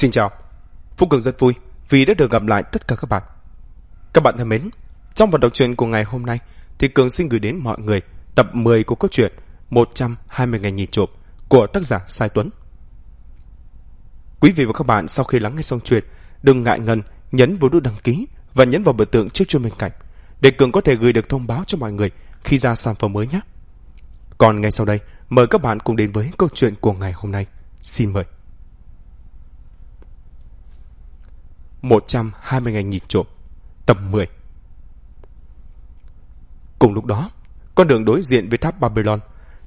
Xin chào, Phúc Cường rất vui vì đã được gặp lại tất cả các bạn. Các bạn thân mến, trong phần đọc truyện của ngày hôm nay thì Cường xin gửi đến mọi người tập 10 của câu chuyện 120 ngày nhìn trộm của tác giả Sai Tuấn. Quý vị và các bạn sau khi lắng nghe xong chuyện, đừng ngại ngần nhấn vào nút đăng ký và nhấn vào biểu tượng chiếc chuông bên cạnh để Cường có thể gửi được thông báo cho mọi người khi ra sản phẩm mới nhé. Còn ngay sau đây, mời các bạn cùng đến với câu chuyện của ngày hôm nay. Xin mời. 120 ngày nhìn trộm Tập 10 Cùng lúc đó, con đường đối diện với tháp Babylon,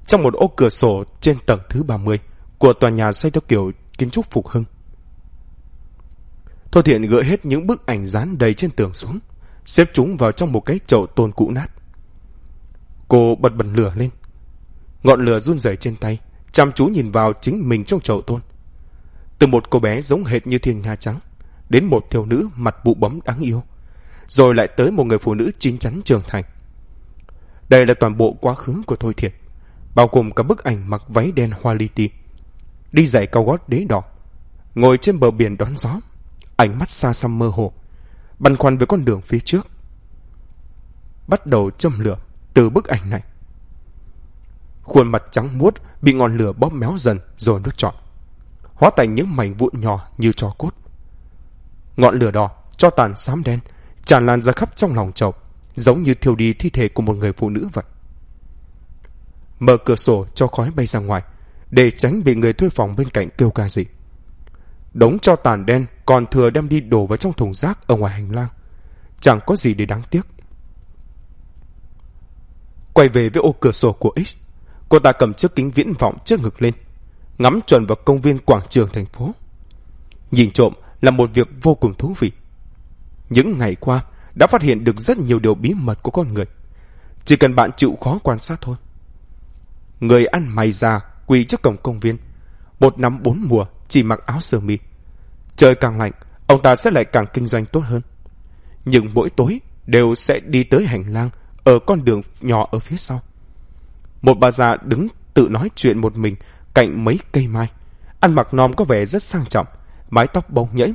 trong một ô cửa sổ trên tầng thứ 30 của tòa nhà xây theo kiểu kiến trúc phục hưng. Thôi Thiện gỡ hết những bức ảnh dán đầy trên tường xuống, xếp chúng vào trong một cái chậu tôn cũ nát. Cô bật bật lửa lên. Ngọn lửa run rẩy trên tay, chăm chú nhìn vào chính mình trong chậu tôn. Từ một cô bé giống hệt như thiên nga trắng, đến một thiếu nữ mặt bụ bấm đáng yêu, rồi lại tới một người phụ nữ chín chắn trưởng thành. Đây là toàn bộ quá khứ của Thôi thiệt, bao gồm cả bức ảnh mặc váy đen hoa li ti, đi giày cao gót đế đỏ, ngồi trên bờ biển đón gió, ánh mắt xa xăm mơ hồ, băn khoăn với con đường phía trước. Bắt đầu châm lửa từ bức ảnh này. Khuôn mặt trắng muốt bị ngọn lửa bóp méo dần rồi nuốt trọn, hóa thành những mảnh vụn nhỏ như tro cốt. Ngọn lửa đỏ, cho tàn xám đen, tràn lan ra khắp trong lòng chậu, giống như thiêu đi thi thể của một người phụ nữ vậy. Mở cửa sổ cho khói bay ra ngoài, để tránh bị người thuê phòng bên cạnh kêu ca gì. Đống cho tàn đen còn thừa đem đi đổ vào trong thùng rác ở ngoài hành lang. Chẳng có gì để đáng tiếc. Quay về với ô cửa sổ của X, cô ta cầm chiếc kính viễn vọng trước ngực lên, ngắm chuẩn vào công viên quảng trường thành phố. Nhìn trộm là một việc vô cùng thú vị. Những ngày qua đã phát hiện được rất nhiều điều bí mật của con người. Chỉ cần bạn chịu khó quan sát thôi. Người ăn mày già quỳ trước cổng công viên. Một năm bốn mùa chỉ mặc áo sơ mi. Trời càng lạnh, ông ta sẽ lại càng kinh doanh tốt hơn. Nhưng mỗi tối đều sẽ đi tới hành lang ở con đường nhỏ ở phía sau. Một bà già đứng tự nói chuyện một mình cạnh mấy cây mai. Ăn mặc nòm có vẻ rất sang trọng, mái tóc bóng nhẫy,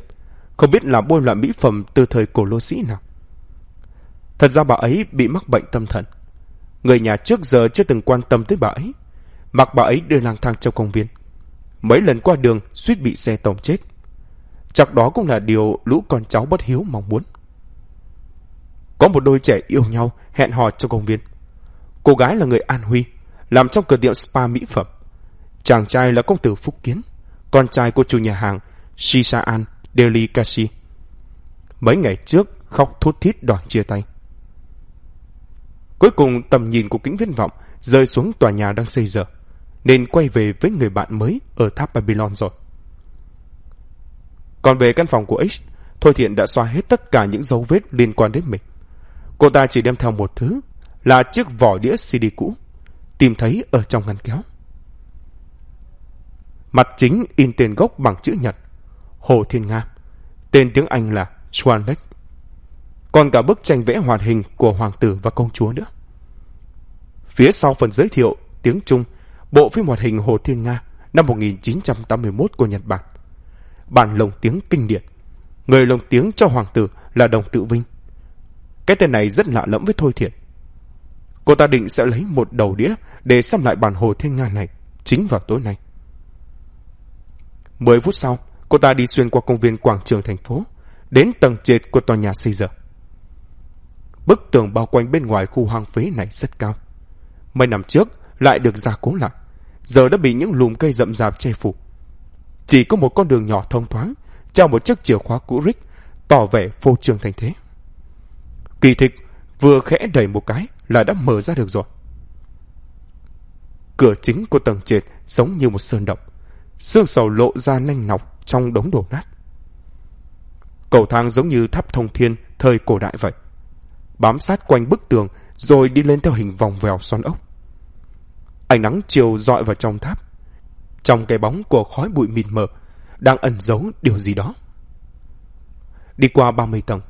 không biết là bôi loại mỹ phẩm từ thời cổ lô sĩ nào. Thật ra bà ấy bị mắc bệnh tâm thần. Người nhà trước giờ chưa từng quan tâm tới bà ấy. Mặc bà ấy đưa lang thang trong công viên. Mấy lần qua đường suýt bị xe tông chết. Chắc đó cũng là điều lũ con cháu bất hiếu mong muốn. Có một đôi trẻ yêu nhau hẹn hò trong công viên. Cô gái là người An Huy, làm trong cửa tiệm spa mỹ phẩm. Chàng trai là công tử Phúc Kiến, con trai của chủ nhà hàng Shisaan Delikashi. Mấy ngày trước khóc thút thít đòi chia tay. Cuối cùng tầm nhìn của kính viễn vọng rơi xuống tòa nhà đang xây dở, nên quay về với người bạn mới ở tháp Babylon rồi. Còn về căn phòng của X, Thôi Thiện đã xóa hết tất cả những dấu vết liên quan đến mình. Cô ta chỉ đem theo một thứ, là chiếc vỏ đĩa CD cũ, tìm thấy ở trong ngăn kéo. Mặt chính in tên gốc bằng chữ nhật, Hồ Thiên Nga. Tên tiếng Anh là Swan Lake. Còn cả bức tranh vẽ hoạt hình của hoàng tử và công chúa nữa. Phía sau phần giới thiệu tiếng Trung, bộ phim hoạt hình Hồ Thiên Nga năm 1981 của Nhật Bản. Bản lồng tiếng kinh điển. Người lồng tiếng cho hoàng tử là Đồng Tự Vinh. Cái tên này rất lạ lẫm với Thôi Thiện. Cô ta định sẽ lấy một đầu đĩa để xem lại bản Hồ Thiên Nga này chính vào tối nay. Mười phút sau, cô ta đi xuyên qua công viên quảng trường thành phố, đến tầng trệt của tòa nhà xây dựng. Bức tường bao quanh bên ngoài khu hoang phế này rất cao. Mấy năm trước lại được gia cố lại, giờ đã bị những lùm cây rậm rạp che phủ. Chỉ có một con đường nhỏ thông thoáng, trao một chiếc chìa khóa cũ rích, tỏ vẻ phô trương thành thế. Kỳ thịch vừa khẽ đẩy một cái là đã mở ra được rồi. Cửa chính của tầng trệt giống như một sơn động, xương sầu lộ ra nanh nọc trong đống đổ nát. Cầu thang giống như tháp thông thiên thời cổ đại vậy. Bám sát quanh bức tường rồi đi lên theo hình vòng vèo xoắn ốc. Ánh nắng chiều dọi vào trong tháp. Trong cái bóng của khói bụi mịt mờ đang ẩn giấu điều gì đó. Đi qua 30 tầng,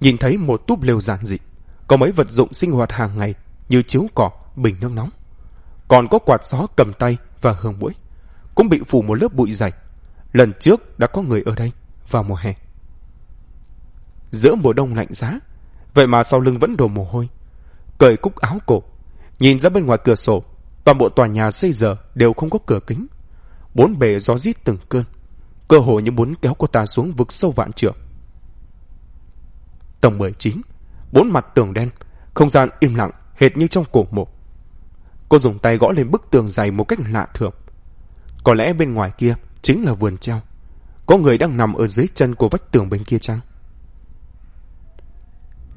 nhìn thấy một túp lều giản dị, có mấy vật dụng sinh hoạt hàng ngày như chiếu cỏ, bình nước nóng. Còn có quạt gió cầm tay và hương mũi, cũng bị phủ một lớp bụi dày lần trước đã có người ở đây vào mùa hè. Giữa mùa đông lạnh giá, vậy mà sau lưng vẫn đổ mồ hôi. Cởi cúc áo cổ, nhìn ra bên ngoài cửa sổ, toàn bộ tòa nhà xây giờ đều không có cửa kính. Bốn bề gió rít từng cơn, cơ hồ như muốn kéo cô ta xuống vực sâu vạn trượng. Tầng 19, bốn mặt tường đen, không gian im lặng hệt như trong cổ mộ. Cô dùng tay gõ lên bức tường dày một cách lạ thường. Có lẽ bên ngoài kia chính là vườn treo. Có người đang nằm ở dưới chân của vách tường bên kia chăng?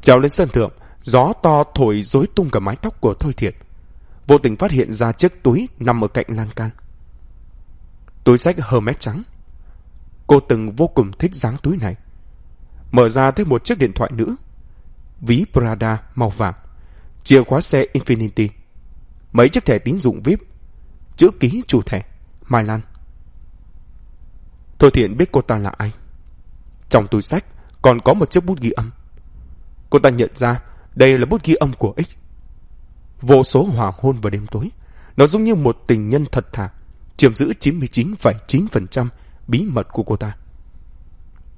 Trèo lên sân thượng, gió to thổi rối tung cả mái tóc của Thôi Thiệt. Vô tình phát hiện ra chiếc túi nằm ở cạnh lan can. Túi sách Hermes trắng. Cô từng vô cùng thích dáng túi này. Mở ra thấy một chiếc điện thoại nữ. Ví Prada màu vàng. Chìa khóa xe Infinity. Mấy chiếc thẻ tín dụng VIP. Chữ ký chủ thẻ. Mai Lan. Thôi Thiện biết cô ta là ai. Trong túi sách còn có một chiếc bút ghi âm. Cô ta nhận ra đây là bút ghi âm của X. Vô số hoàng hôn vào đêm tối. Nó giống như một tình nhân thật thà, chiếm giữ 99,9% bí mật của cô ta.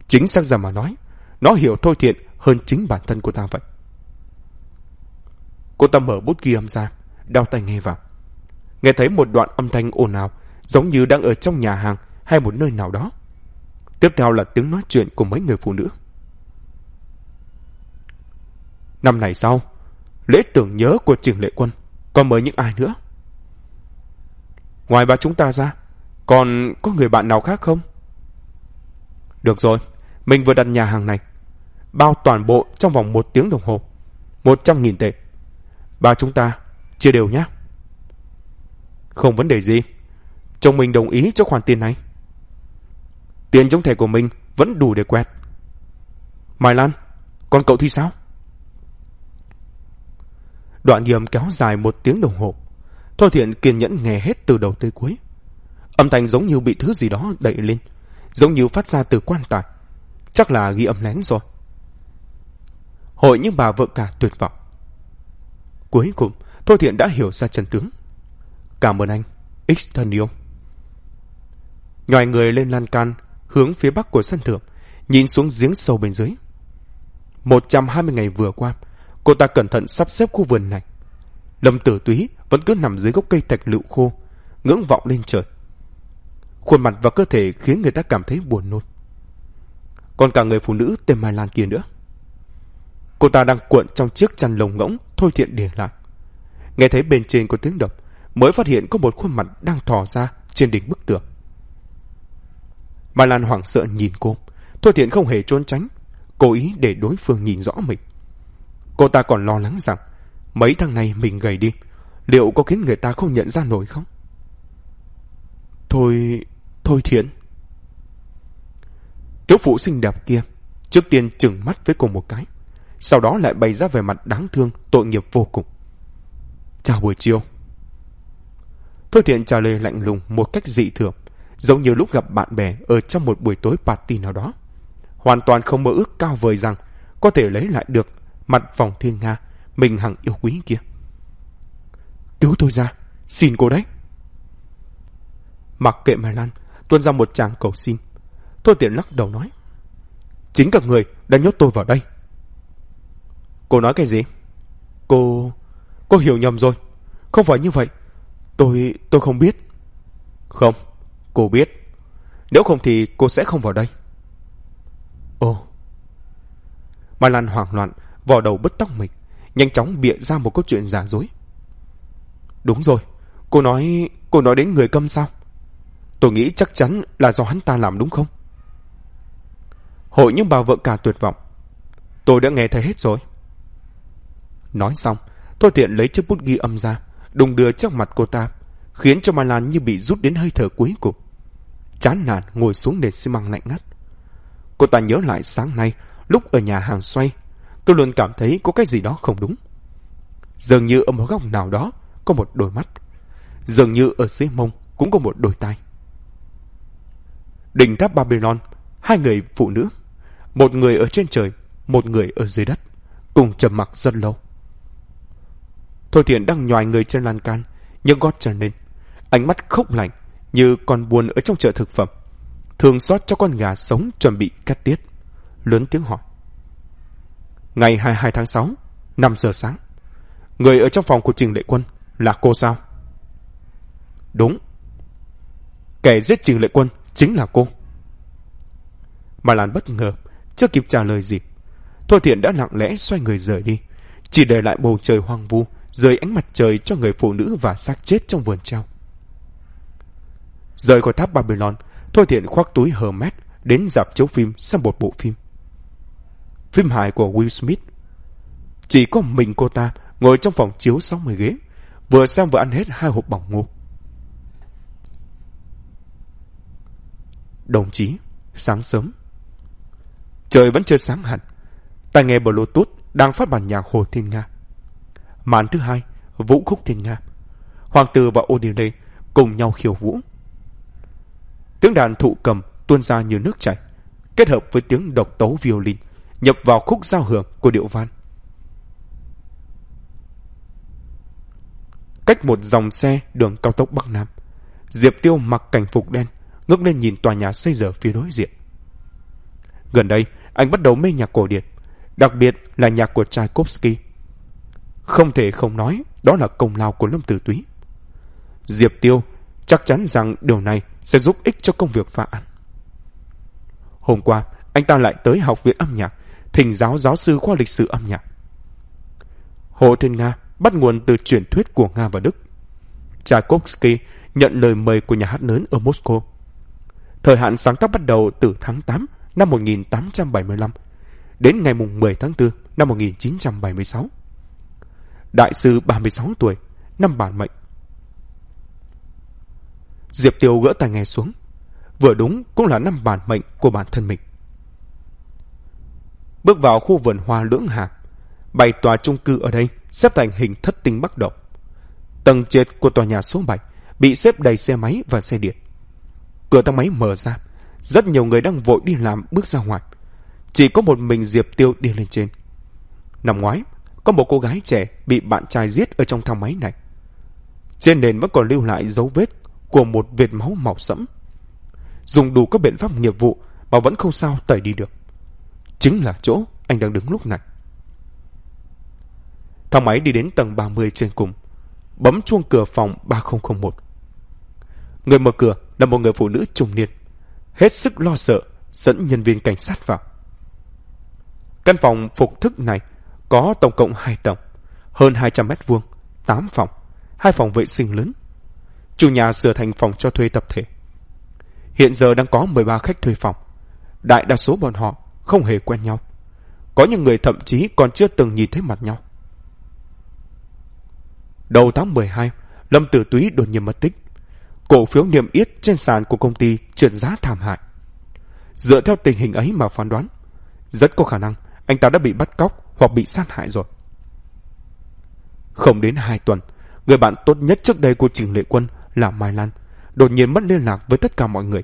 Chính xác ra mà nói, nó hiểu Thôi Thiện hơn chính bản thân cô ta vậy. Cô ta mở bút ghi âm ra, đeo tay nghe vào. Nghe thấy một đoạn âm thanh ồn ào, giống như đang ở trong nhà hàng hay một nơi nào đó. Tiếp theo là tiếng nói chuyện của mấy người phụ nữ. Năm này sau, lễ tưởng nhớ của trường lệ quân còn mời những ai nữa? Ngoài ba chúng ta ra, còn có người bạn nào khác không? Được rồi, mình vừa đặt nhà hàng này. Bao toàn bộ trong vòng một tiếng đồng hồ. Một trăm nghìn tệ. Ba chúng ta, chia đều nhé. Không vấn đề gì. Chồng mình đồng ý cho khoản tiền này. Tiền trong thẻ của mình vẫn đủ để quẹt. Mai Lan, còn cậu thì sao? Đoạn ghi kéo dài một tiếng đồng hồ. Thôi thiện kiên nhẫn nghe hết từ đầu tới cuối. Âm thanh giống như bị thứ gì đó đẩy lên. Giống như phát ra từ quan tài. Chắc là ghi âm lén rồi. Hội những bà vợ cả tuyệt vọng. Cuối cùng, Thôi thiện đã hiểu ra chân tướng. Cảm ơn anh, X thân yêu. Nhòi người lên lan can, hướng phía bắc của sân thượng, nhìn xuống giếng sâu bên dưới. 120 ngày vừa qua, cô ta cẩn thận sắp xếp khu vườn này. Lâm tử túy vẫn cứ nằm dưới gốc cây thạch lựu khô, ngưỡng vọng lên trời. Khuôn mặt và cơ thể khiến người ta cảm thấy buồn nôn. Còn cả người phụ nữ tên Mai Lan kia nữa. Cô ta đang cuộn trong chiếc chăn lồng ngỗng thôi thiện để lại. Nghe thấy bên trên có tiếng động, mới phát hiện có một khuôn mặt đang thò ra trên đỉnh bức tường. Bà Lan hoảng sợ nhìn cô. Thôi thiện không hề trốn tránh, cố ý để đối phương nhìn rõ mình. Cô ta còn lo lắng rằng mấy thằng này mình gầy đi, liệu có khiến người ta không nhận ra nổi không? Thôi, thôi thiện. Thiếu phụ xinh đẹp kia, trước tiên chừng mắt với cô một cái, sau đó lại bày ra vẻ mặt đáng thương, tội nghiệp vô cùng. Chào buổi chiều. Thôi thiện trả lời lạnh lùng một cách dị thường, giống như lúc gặp bạn bè ở trong một buổi tối party nào đó. Hoàn toàn không mơ ước cao vời rằng có thể lấy lại được mặt vòng thiên nga mình hằng yêu quý kia. Cứu tôi ra, xin cô đấy. Mặc kệ Mai Lan, tuôn ra một chàng cầu xin. Thôi tiện lắc đầu nói. Chính các người đã nhốt tôi vào đây. Cô nói cái gì? Cô... cô hiểu nhầm rồi. Không phải như vậy. Tôi... tôi không biết. Không, cô biết. Nếu không thì cô sẽ không vào đây. Ồ. Mai Lan hoảng loạn, vò đầu bứt tóc mình, nhanh chóng bịa ra một câu chuyện giả dối. Đúng rồi, cô nói... cô nói đến người câm sao? Tôi nghĩ chắc chắn là do hắn ta làm đúng không? Hội những bà vợ cả tuyệt vọng. Tôi đã nghe thấy hết rồi. Nói xong, Thôi Tiện lấy chiếc bút ghi âm ra, đùng đưa trước mặt cô ta, khiến cho Mai Lan như bị rút đến hơi thở cuối cùng. Chán nản ngồi xuống nền xi măng lạnh ngắt. Cô ta nhớ lại sáng nay, lúc ở nhà hàng xoay, tôi luôn cảm thấy có cái gì đó không đúng. Dường như ở một góc nào đó có một đôi mắt. Dường như ở dưới mông cũng có một đôi tai. Đỉnh tháp Babylon, hai người phụ nữ, một người ở trên trời, một người ở dưới đất, cùng trầm mặc rất lâu. Thôi thiện đang nhòi người trên lan can, nhưng gót trở lên. Ánh mắt khốc lạnh, như con buồn ở trong chợ thực phẩm. thường xót cho con gà sống chuẩn bị cắt tiết. Lớn tiếng hỏi. Ngày 22 tháng 6, 5 giờ sáng. Người ở trong phòng của Trình Lệ Quân là cô sao? Đúng. Kẻ giết Trình Lệ Quân chính là cô. Mà Lan bất ngờ, chưa kịp trả lời gì. Thôi Thiện đã lặng lẽ xoay người rời đi, chỉ để lại bầu trời hoang vu, dưới ánh mặt trời cho người phụ nữ và xác chết trong vườn treo. Rời khỏi tháp Babylon, Thôi Thiện khoác túi Hermes đến dạp chiếu phim xem một bộ phim. Phim hài của Will Smith. Chỉ có mình cô ta ngồi trong phòng chiếu 60 ghế, vừa xem vừa ăn hết hai hộp bỏng ngô. Đồng chí, sáng sớm. Trời vẫn chưa sáng hẳn. Tai nghe Bluetooth đang phát bản nhạc Hồ Thiên Nga. Màn thứ hai, Vũ Khúc Thiên Nga. Hoàng tử và Odile cùng nhau khiêu vũ. Tiếng đàn thụ cầm tuôn ra như nước chảy, kết hợp với tiếng độc tấu violin nhập vào khúc giao hưởng của điệu văn. Cách một dòng xe đường cao tốc Bắc Nam, Diệp Tiêu mặc cảnh phục đen, ngước lên nhìn tòa nhà xây dở phía đối diện. Gần đây, anh bắt đầu mê nhạc cổ điển, đặc biệt là nhạc của Tchaikovsky. Không thể không nói, đó là công lao của Lâm Tử Túy. Diệp Tiêu chắc chắn rằng điều này sẽ giúp ích cho công việc phá án. Hôm qua, anh ta lại tới học viện âm nhạc, thỉnh giáo giáo sư khoa lịch sử âm nhạc. Hồ Thiên Nga bắt nguồn từ truyền thuyết của Nga và Đức. Tchaikovsky nhận lời mời của nhà hát lớn ở Moscow. Thời hạn sáng tác bắt đầu từ tháng 8 năm 1875 đến ngày 10 tháng 4 năm 1976. Đại sư 36 tuổi, năm bản mệnh. Diệp Tiêu gỡ tai nghe xuống. Vừa đúng cũng là năm bản mệnh của bản thân mình. Bước vào khu vườn hoa lưỡng hà, bảy tòa chung cư ở đây xếp thành hình thất tinh bắc động. Tầng trệt của tòa nhà số 7 bị xếp đầy xe máy và xe điện. Cửa thang máy mở ra, rất nhiều người đang vội đi làm bước ra ngoài. Chỉ có một mình Diệp Tiêu đi lên trên. Năm ngoái, có một cô gái trẻ bị bạn trai giết ở trong thang máy này. Trên nền vẫn còn lưu lại dấu vết của một vệt máu màu sẫm. Dùng đủ các biện pháp nghiệp vụ mà vẫn không sao tẩy đi được. Chính là chỗ anh đang đứng lúc này. Thang máy đi đến tầng 30 trên cùng. Bấm chuông cửa phòng 3001. Người mở cửa là một người phụ nữ trung niên. Hết sức lo sợ, dẫn nhân viên cảnh sát vào. Căn phòng phục thức này có tổng cộng 2 tầng, hơn 200 mét vuông, 8 phòng, hai phòng vệ sinh lớn. Chủ nhà sửa thành phòng cho thuê tập thể. Hiện giờ đang có 13 khách thuê phòng. Đại đa số bọn họ không hề quen nhau. Có những người thậm chí còn chưa từng nhìn thấy mặt nhau. Đầu tháng 12, Lâm Tử Túy đột nhiên mất tích. Cổ phiếu niêm yết trên sàn của công ty trượt giá thảm hại. Dựa theo tình hình ấy mà phán đoán, rất có khả năng anh ta đã bị bắt cóc hoặc bị sát hại rồi. Không đến hai tuần, người bạn tốt nhất trước đây của Trình Lệ Quân là Mai Lan, đột nhiên mất liên lạc với tất cả mọi người.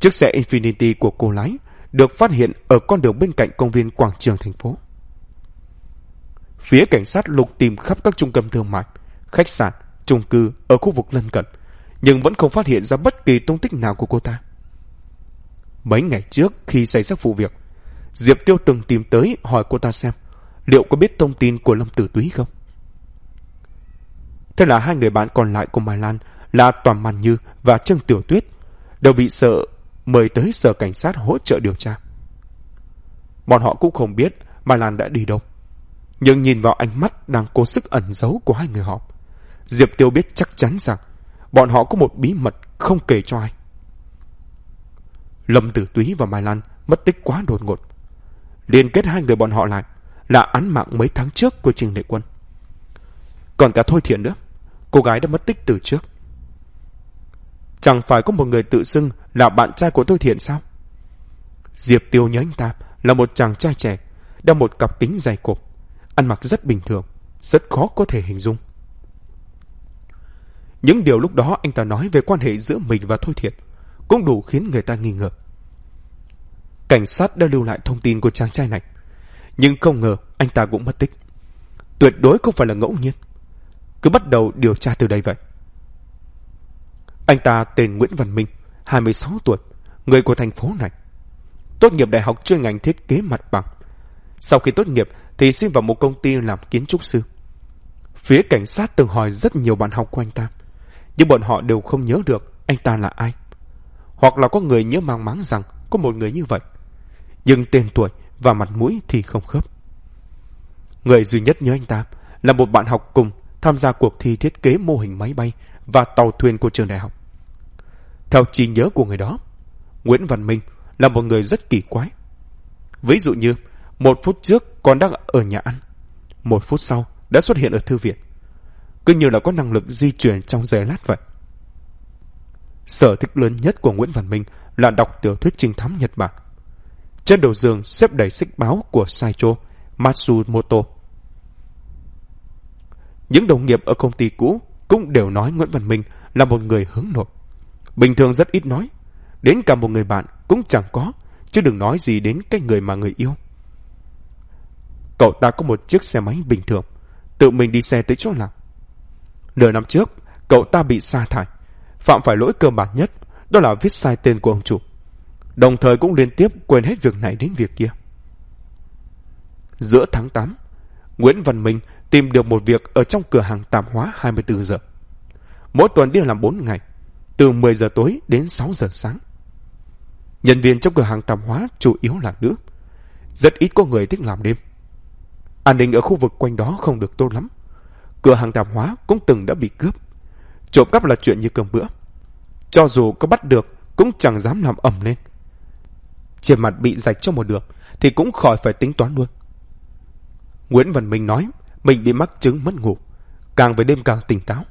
Chiếc xe Infinity của cô lái được phát hiện ở con đường bên cạnh công viên quảng trường thành phố. Phía cảnh sát lục tìm khắp các trung tâm thương mại, khách sạn, chung cư ở khu vực lân cận, nhưng vẫn không phát hiện ra bất kỳ tung tích nào của cô ta. Mấy ngày trước khi xảy ra vụ việc, Diệp Tiêu từng tìm tới hỏi cô ta xem liệu có biết thông tin của Lâm Tử Túy không. Thế là hai người bạn còn lại của Mai Lan là Toàn Màn Như và Trương Tiểu Tuyết đều bị sợ mời tới sở cảnh sát hỗ trợ điều tra. Bọn họ cũng không biết Mai Lan đã đi đâu. Nhưng nhìn vào ánh mắt đang cố sức ẩn giấu của hai người họ, Diệp Tiêu biết chắc chắn rằng bọn họ có một bí mật không kể cho ai. Lâm Tử Túy và Mai Lan mất tích quá đột ngột. Liên kết hai người bọn họ lại là án mạng mấy tháng trước của Trình Lệ Quân. Còn cả Thôi Thiện nữa, cô gái đã mất tích từ trước. Chẳng phải có một người tự xưng là bạn trai của Thôi Thiện sao? Diệp Tiêu nhớ anh ta là một chàng trai trẻ, đeo một cặp kính dày cộp, ăn mặc rất bình thường, rất khó có thể hình dung. Những điều lúc đó anh ta nói về quan hệ giữa mình và Thôi Thiện cũng đủ khiến người ta nghi ngờ. Cảnh sát đã lưu lại thông tin của chàng trai này, nhưng không ngờ anh ta cũng mất tích. Tuyệt đối không phải là ngẫu nhiên. Cứ bắt đầu điều tra từ đây vậy. Anh ta tên Nguyễn Văn Minh, 26 tuổi, người của thành phố này. Tốt nghiệp đại học chuyên ngành thiết kế mặt bằng. Sau khi tốt nghiệp thì xin vào một công ty làm kiến trúc sư. Phía cảnh sát từng hỏi rất nhiều bạn học của anh ta, nhưng bọn họ đều không nhớ được anh ta là ai. Hoặc là có người nhớ mang máng rằng có một người như vậy. Nhưng tên tuổi và mặt mũi thì không khớp. Người duy nhất nhớ anh ta là một bạn học cùng tham gia cuộc thi thiết kế mô hình máy bay và tàu thuyền của trường đại học. Theo trí nhớ của người đó, Nguyễn Văn Minh là một người rất kỳ quái. Ví dụ như, một phút trước còn đang ở nhà ăn, một phút sau đã xuất hiện ở thư viện. Cứ như là có năng lực di chuyển trong giây lát vậy. Sở thích lớn nhất của Nguyễn Văn Minh là đọc tiểu thuyết trinh thám Nhật Bản. Trên đầu giường xếp đầy sách báo của Saicho Matsumoto. Những đồng nghiệp ở công ty cũ cũng đều nói Nguyễn Văn Minh là một người hướng nội. Bình thường rất ít nói. Đến cả một người bạn cũng chẳng có, chứ đừng nói gì đến cái người mà người yêu. Cậu ta có một chiếc xe máy bình thường, tự mình đi xe tới chỗ làm. Nửa năm trước, cậu ta bị sa thải, phạm phải lỗi cơ bản nhất, đó là viết sai tên của ông chủ. Đồng thời cũng liên tiếp quên hết việc này đến việc kia. Giữa tháng 8, Nguyễn Văn Minh tìm được một việc ở trong cửa hàng tạp hóa 24 giờ. Mỗi tuần đi làm 4 ngày, từ 10 giờ tối đến 6 giờ sáng. Nhân viên trong cửa hàng tạp hóa chủ yếu là nữ. Rất ít có người thích làm đêm. An ninh ở khu vực quanh đó không được tốt lắm. Cửa hàng tạp hóa cũng từng đã bị cướp. Trộm cắp là chuyện như cơm bữa. Cho dù có bắt được, cũng chẳng dám làm ẩm lên. Trên mặt bị rạch cho một được, thì cũng khỏi phải tính toán luôn. Nguyễn Văn Minh nói, mình bị mắc chứng mất ngủ, càng về đêm càng tỉnh táo.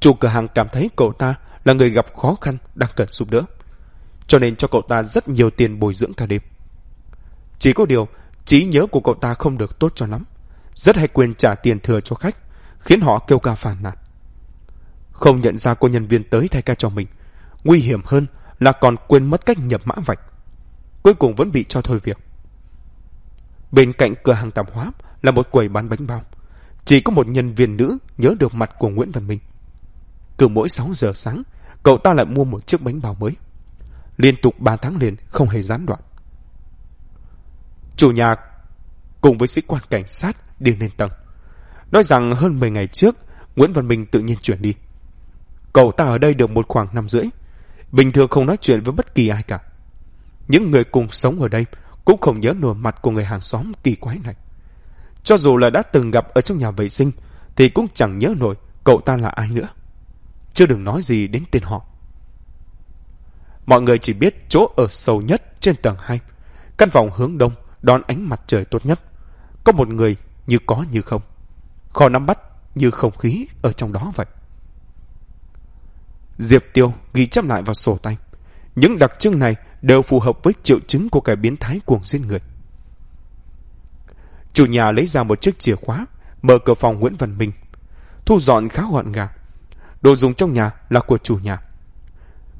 Chủ cửa hàng cảm thấy cậu ta là người gặp khó khăn đang cần giúp đỡ, cho nên cho cậu ta rất nhiều tiền bồi dưỡng cả đêm. Chỉ có điều, trí nhớ của cậu ta không được tốt cho lắm, rất hay quên trả tiền thừa cho khách, khiến họ kêu ca phàn nạt. Không nhận ra cô nhân viên tới thay ca cho mình, nguy hiểm hơn là còn quên mất cách nhập mã vạch. Cuối cùng vẫn bị cho thôi việc. Bên cạnh cửa hàng tạp hóa là một quầy bán bánh bao. Chỉ có một nhân viên nữ nhớ được mặt của Nguyễn Văn Minh. Cứ mỗi 6 giờ sáng, cậu ta lại mua một chiếc bánh bao mới. Liên tục 3 tháng liền không hề gián đoạn. Chủ nhà cùng với sĩ quan cảnh sát đi lên tầng. Nói rằng hơn 10 ngày trước, Nguyễn Văn Minh tự nhiên chuyển đi. Cậu ta ở đây được một khoảng năm rưỡi. Bình thường không nói chuyện với bất kỳ ai cả. Những người cùng sống ở đây cũng không nhớ nổi mặt của người hàng xóm kỳ quái này. Cho dù là đã từng gặp ở trong nhà vệ sinh, thì cũng chẳng nhớ nổi cậu ta là ai nữa. Chưa đừng nói gì đến tên họ. Mọi người chỉ biết chỗ ở sâu nhất trên tầng 2. Căn phòng hướng đông đón ánh mặt trời tốt nhất. Có một người như có như không. khó nắm bắt như không khí ở trong đó vậy. Diệp Tiêu ghi chép lại vào sổ tay. Những đặc trưng này đều phù hợp với triệu chứng của kẻ biến thái cuồng giết người. Chủ nhà lấy ra một chiếc chìa khóa, mở cửa phòng Nguyễn Văn Minh. Thu dọn khá gọn gàng. Đồ dùng trong nhà là của chủ nhà.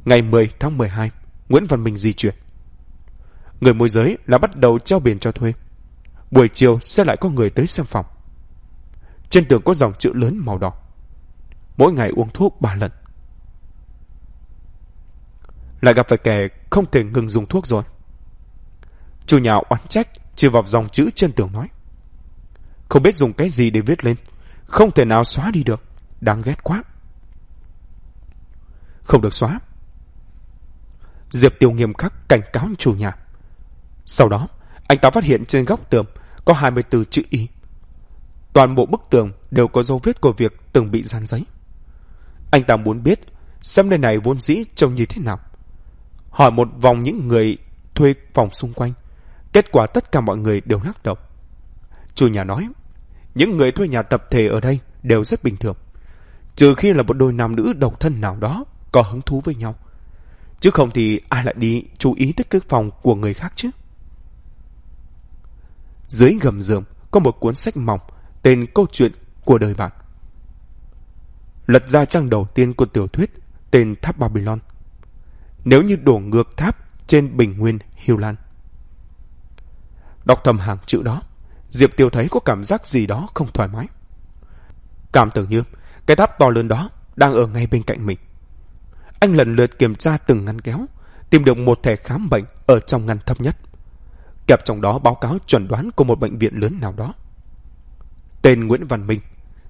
Ngày 10 tháng 12, Nguyễn Văn Minh di chuyển. Người môi giới là bắt đầu treo biển cho thuê. Buổi chiều sẽ lại có người tới xem phòng. Trên tường có dòng chữ lớn màu đỏ. Mỗi ngày uống thuốc 3 lần. Lại gặp phải kẻ không thể ngừng dùng thuốc rồi. Chủ nhà oán trách, chỉ vào dòng chữ trên tường nói. Không biết dùng cái gì để viết lên. Không thể nào xóa đi được. Đáng ghét quá. Không được xóa. Diệp Tiêu nghiêm khắc cảnh cáo chủ nhà. Sau đó, anh ta phát hiện trên góc tường có 24 chữ Y. Toàn bộ bức tường đều có dấu vết của việc từng bị gian giấy. Anh ta muốn biết xem nơi này vốn dĩ trông như thế nào. Hỏi một vòng những người thuê phòng xung quanh. Kết quả tất cả mọi người đều lắc đầu. Chủ nhà nói, những người thuê nhà tập thể ở đây đều rất bình thường. Trừ khi là một đôi nam nữ độc thân nào đó có hứng thú với nhau. Chứ không thì ai lại đi chú ý tới cái phòng của người khác chứ. Dưới gầm giường có một cuốn sách mỏng tên Câu chuyện của đời bạn. Lật ra trang đầu tiên của tiểu thuyết tên Tháp Babylon. Nếu như đổ ngược tháp trên bình nguyên Hiêu Lan. Đọc thầm hàng chữ đó, Diệp Tiêu thấy có cảm giác gì đó không thoải mái. Cảm tưởng như cái tháp to lớn đó đang ở ngay bên cạnh mình. Anh lần lượt kiểm tra từng ngăn kéo, tìm được một thẻ khám bệnh ở trong ngăn thấp nhất. Kẹp trong đó báo cáo chuẩn đoán của một bệnh viện lớn nào đó. Tên Nguyễn Văn Minh,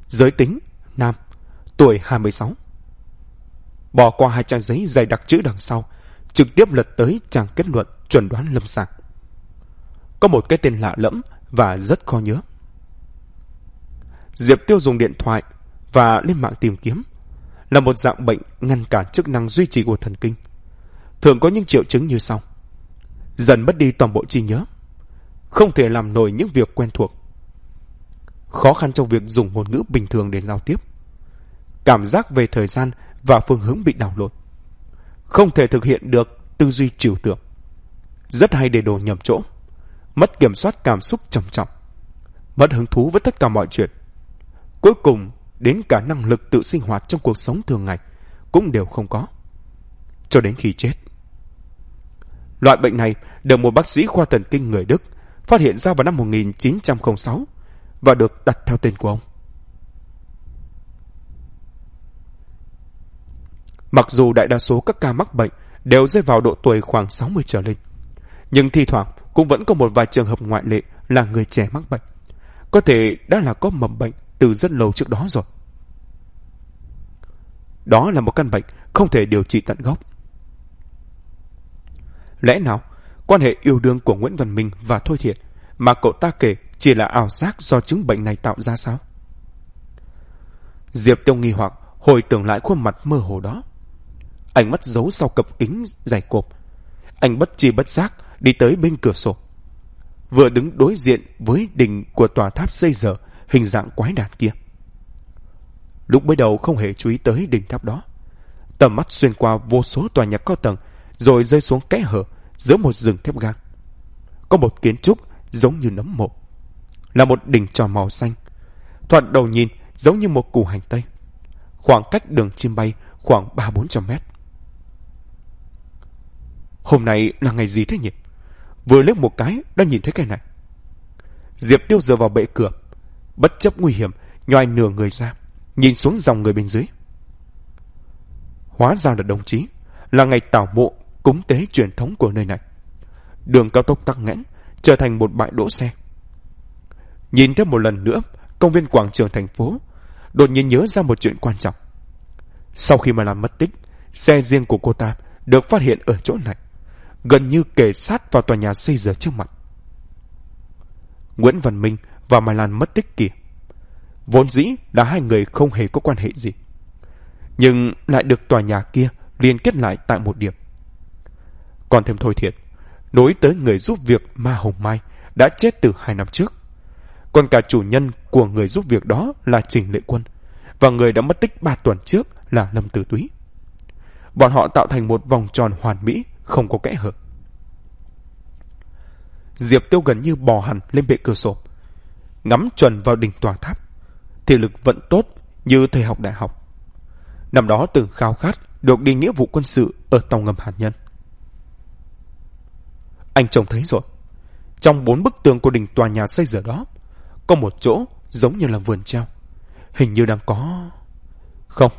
giới tính, nam, tuổi 26. Bỏ qua hai trang giấy dày đặc chữ đằng sau, trực tiếp lật tới trang kết luận chuẩn đoán lâm sàng. Có một cái tên lạ lẫm và rất khó nhớ. Diệp Tiêu dùng điện thoại và lên mạng tìm kiếm là một dạng bệnh ngăn cản chức năng duy trì của thần kinh. Thường có những triệu chứng như sau. Dần mất đi toàn bộ trí nhớ. Không thể làm nổi những việc quen thuộc. Khó khăn trong việc dùng ngôn ngữ bình thường để giao tiếp. Cảm giác về thời gian và phương hướng bị đảo lộn. Không thể thực hiện được tư duy trừu tượng. Rất hay để đồ nhầm chỗ. Mất kiểm soát cảm xúc trầm trọng. Mất hứng thú với tất cả mọi chuyện. Cuối cùng đến cả năng lực tự sinh hoạt trong cuộc sống thường ngày cũng đều không có. Cho đến khi chết. Loại bệnh này được một bác sĩ khoa thần kinh người Đức phát hiện ra vào năm 1906 và được đặt theo tên của ông. Mặc dù đại đa số các ca mắc bệnh đều rơi vào độ tuổi khoảng 60 trở lên, nhưng thi thoảng cũng vẫn có một vài trường hợp ngoại lệ là người trẻ mắc bệnh. Có thể đã là có mầm bệnh từ rất lâu trước đó rồi. Đó là một căn bệnh không thể điều trị tận gốc. Lẽ nào, quan hệ yêu đương của Nguyễn Văn Minh và Thôi Thiện mà cậu ta kể chỉ là ảo giác do chứng bệnh này tạo ra sao? Diệp Tiêu nghi hoặc hồi tưởng lại khuôn mặt mơ hồ đó. Anh mắt giấu sau cặp kính dày cộp. Anh bất chi bất giác đi tới bên cửa sổ. Vừa đứng đối diện với đỉnh của tòa tháp xây dở, hình dạng quái đản kia. Lúc mới đầu không hề chú ý tới đỉnh tháp đó. Tầm mắt xuyên qua vô số tòa nhà cao tầng, rồi rơi xuống kẽ hở giữa một rừng thép gang. Có một kiến trúc giống như nấm mộ. Là một đỉnh tròn màu xanh. Thoạt đầu nhìn giống như một củ hành tây. Khoảng cách đường chim bay khoảng ba bốn trăm mét. Hôm nay là ngày gì thế nhỉ? Vừa liếc một cái đã nhìn thấy cái này. Diệp Tiêu dựa vào bệ cửa, bất chấp nguy hiểm, nhoài nửa người ra, nhìn xuống dòng người bên dưới. Hóa ra là đồng chí, là ngày tảo mộ cúng tế truyền thống của nơi này. Đường cao tốc tắc nghẽn, trở thành một bãi đỗ xe. Nhìn thêm một lần nữa, công viên quảng trường thành phố, đột nhiên nhớ ra một chuyện quan trọng. Sau khi mà làm mất tích, xe riêng của cô ta được phát hiện ở chỗ này, gần như kề sát vào tòa nhà xây giờ trước mặt. Nguyễn Văn Minh và Mai Lan mất tích kìa. Vốn dĩ là hai người không hề có quan hệ gì. Nhưng lại được tòa nhà kia liên kết lại tại một điểm. Còn thêm thôi thiệt, nối tới người giúp việc Ma Hồng Mai đã chết từ hai năm trước. Còn cả chủ nhân của người giúp việc đó là Trình Lệ Quân và người đã mất tích ba tuần trước là Lâm Tử Túy. Bọn họ tạo thành một vòng tròn hoàn mỹ, không có kẽ hở. Diệp Tiêu gần như bò hẳn lên bệ cửa sổ, ngắm chuẩn vào đỉnh tòa tháp. Thể lực vẫn tốt như thầy học đại học. Năm đó từng khao khát được đi nghĩa vụ quân sự ở tàu ngầm hạt nhân. Anh trông thấy rồi. Trong bốn bức tường của đỉnh tòa nhà xây giờ đó, có một chỗ giống như là vườn treo. Hình như đang có... Không.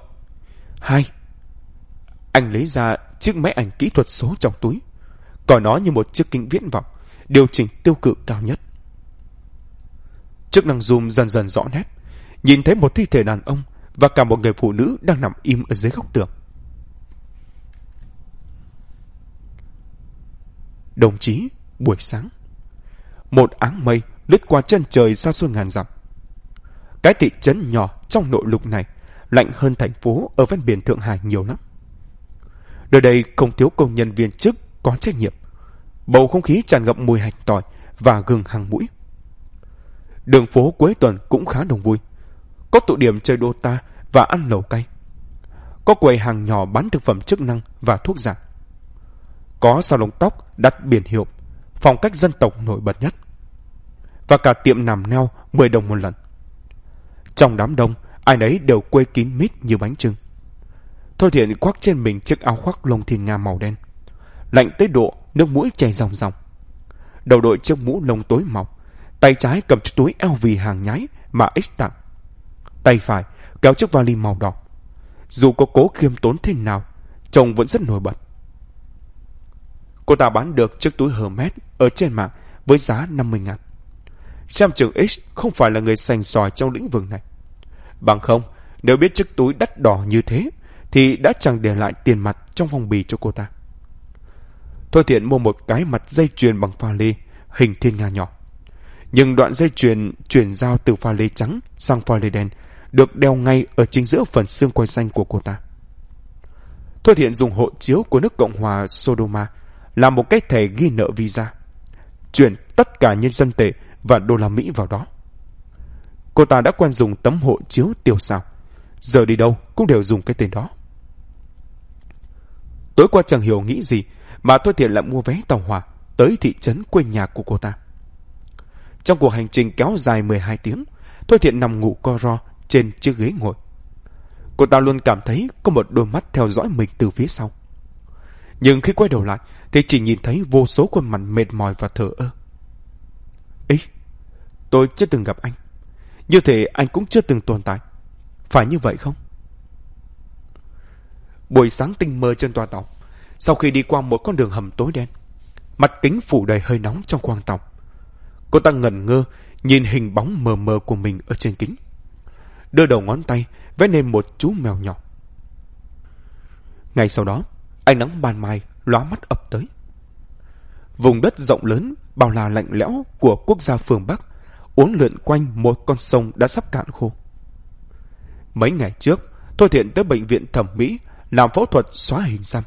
Hai. Anh lấy ra chiếc máy ảnh kỹ thuật số trong túi, coi nó như một chiếc kính viễn vọng, điều chỉnh tiêu cự cao nhất. Chức năng zoom dần dần rõ nét, nhìn thấy một thi thể đàn ông và cả một người phụ nữ đang nằm im ở dưới góc tường. Đồng chí, buổi sáng. Một áng mây lướt qua chân trời xa xôi ngàn dặm. Cái thị trấn nhỏ trong nội lục này lạnh hơn thành phố ở ven biển Thượng Hải nhiều lắm. Nơi đây không thiếu công nhân viên chức có trách nhiệm. Bầu không khí tràn ngập mùi hành tỏi và gừng hàng mũi. Đường phố cuối tuần cũng khá đông vui. Có tụ điểm chơi Dota và ăn lẩu cay. Có quầy hàng nhỏ bán thực phẩm chức năng và thuốc giả, Có salon tóc đặt biển hiệu, phong cách dân tộc nổi bật nhất. Và cả tiệm nằm neo 10 đồng một lần. Trong đám đông, ai nấy đều quê kín mít như bánh trưng. Thôi thiện khoác trên mình chiếc áo khoác lông thiên nga màu đen. Lạnh tới độ nước mũi chảy ròng ròng. Đầu đội chiếc mũ lông tối mọc, tay trái cầm chiếc túi eo vì hàng nhái mà x tặng. Tay phải kéo chiếc vali màu đỏ. Dù có cố khiêm tốn thế nào, trông vẫn rất nổi bật. Cô ta bán được chiếc túi Hermes ở trên mạng với giá 50 ngàn. Xem trường X không phải là người sành sỏi trong lĩnh vực này. Bằng không, nếu biết chiếc túi đắt đỏ như thế, thì đã chẳng để lại tiền mặt trong phong bì cho cô ta. Thôi thiện mua một cái mặt dây chuyền bằng pha lê, hình thiên nga nhỏ. Nhưng đoạn dây chuyền chuyển giao từ pha lê trắng sang pha lê đen được đeo ngay ở chính giữa phần xương quai xanh của cô ta. Thôi thiện dùng hộ chiếu của nước Cộng hòa Sodoma làm một cái thẻ ghi nợ visa. Chuyển tất cả nhân dân tệ và đô la Mỹ vào đó. Cô ta đã quen dùng tấm hộ chiếu tiêu sao, Giờ đi đâu cũng đều dùng cái tên đó. Tối qua chẳng hiểu nghĩ gì mà Thôi Thiện lại mua vé tàu hỏa tới thị trấn quê nhà của cô ta. Trong cuộc hành trình kéo dài 12 tiếng, Thôi Thiện nằm ngủ co ro trên chiếc ghế ngồi. Cô ta luôn cảm thấy có một đôi mắt theo dõi mình từ phía sau. Nhưng khi quay đầu lại thì chỉ nhìn thấy vô số khuôn mặt mệt mỏi và thở ơ. Ý, tôi chưa từng gặp anh. Như thể anh cũng chưa từng tồn tại. Phải như vậy không? Buổi sáng tinh mơ trên toa tàu. Sau khi đi qua một con đường hầm tối đen, mặt kính phủ đầy hơi nóng trong khoang tàu. Cô ta ngẩn ngơ nhìn hình bóng mờ mờ của mình ở trên kính. Đưa đầu ngón tay vẽ nên một chú mèo nhỏ. Ngay sau đó, ánh nắng ban mai lóa mắt ập tới. Vùng đất rộng lớn, bao la lạnh lẽo của quốc gia phương Bắc uốn lượn quanh một con sông đã sắp cạn khô. Mấy ngày trước, Thôi Thiện tới bệnh viện thẩm mỹ làm phẫu thuật xóa hình xăm.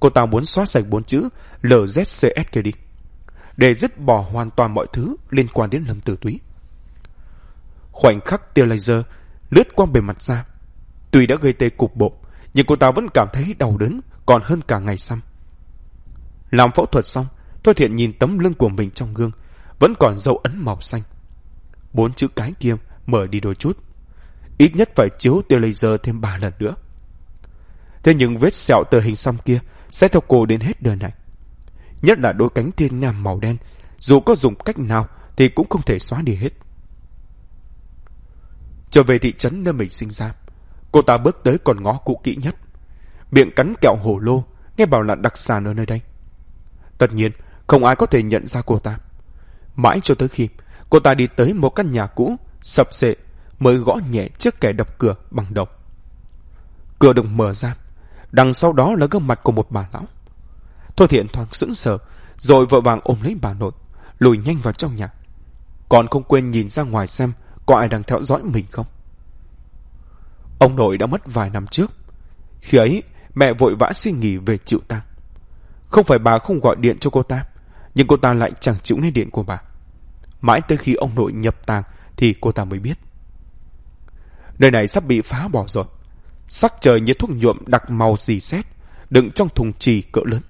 Cô ta muốn xóa sạch bốn chữ LZCSK đi, để dứt bỏ hoàn toàn mọi thứ liên quan đến Lâm Tử Túy. Khoảnh khắc tia laser lướt qua bề mặt da. Tuy đã gây tê cục bộ, nhưng cô ta vẫn cảm thấy đau đớn còn hơn cả ngày xăm. Làm phẫu thuật xong, Thôi Thiện nhìn tấm lưng của mình trong gương, vẫn còn dấu ấn màu xanh. Bốn chữ cái kia mở đi đôi chút. Ít nhất phải chiếu tia laser thêm ba lần nữa. Thế nhưng vết sẹo tờ hình xăm kia sẽ theo cô đến hết đời này. Nhất là đôi cánh thiên nga màu đen, dù có dùng cách nào thì cũng không thể xóa đi hết. Trở về thị trấn nơi mình sinh ra, cô ta bước tới con ngõ cũ kỹ nhất. Miệng cắn kẹo hổ lô, nghe bảo là đặc sản ở nơi đây. Tất nhiên, không ai có thể nhận ra cô ta. Mãi cho tới khi cô ta đi tới một căn nhà cũ, sập sệ, mới gõ nhẹ chiếc kẻ đập cửa bằng độc. Cửa được mở ra, đằng sau đó là gương mặt của một bà lão. Thôi thiện thoáng sững sờ, rồi vội vàng ôm lấy bà nội, lùi nhanh vào trong nhà. Còn không quên nhìn ra ngoài xem có ai đang theo dõi mình không. Ông nội đã mất vài năm trước. Khi ấy, mẹ vội vã xin nghỉ về chịu tang. Không phải bà không gọi điện cho cô ta, nhưng cô ta lại chẳng chịu nghe điện của bà. Mãi tới khi ông nội nhập tang thì cô ta mới biết. Nơi này sắp bị phá bỏ rồi. Sắc trời như thuốc nhuộm đặc màu dì xét, đựng trong thùng trì cỡ lớn.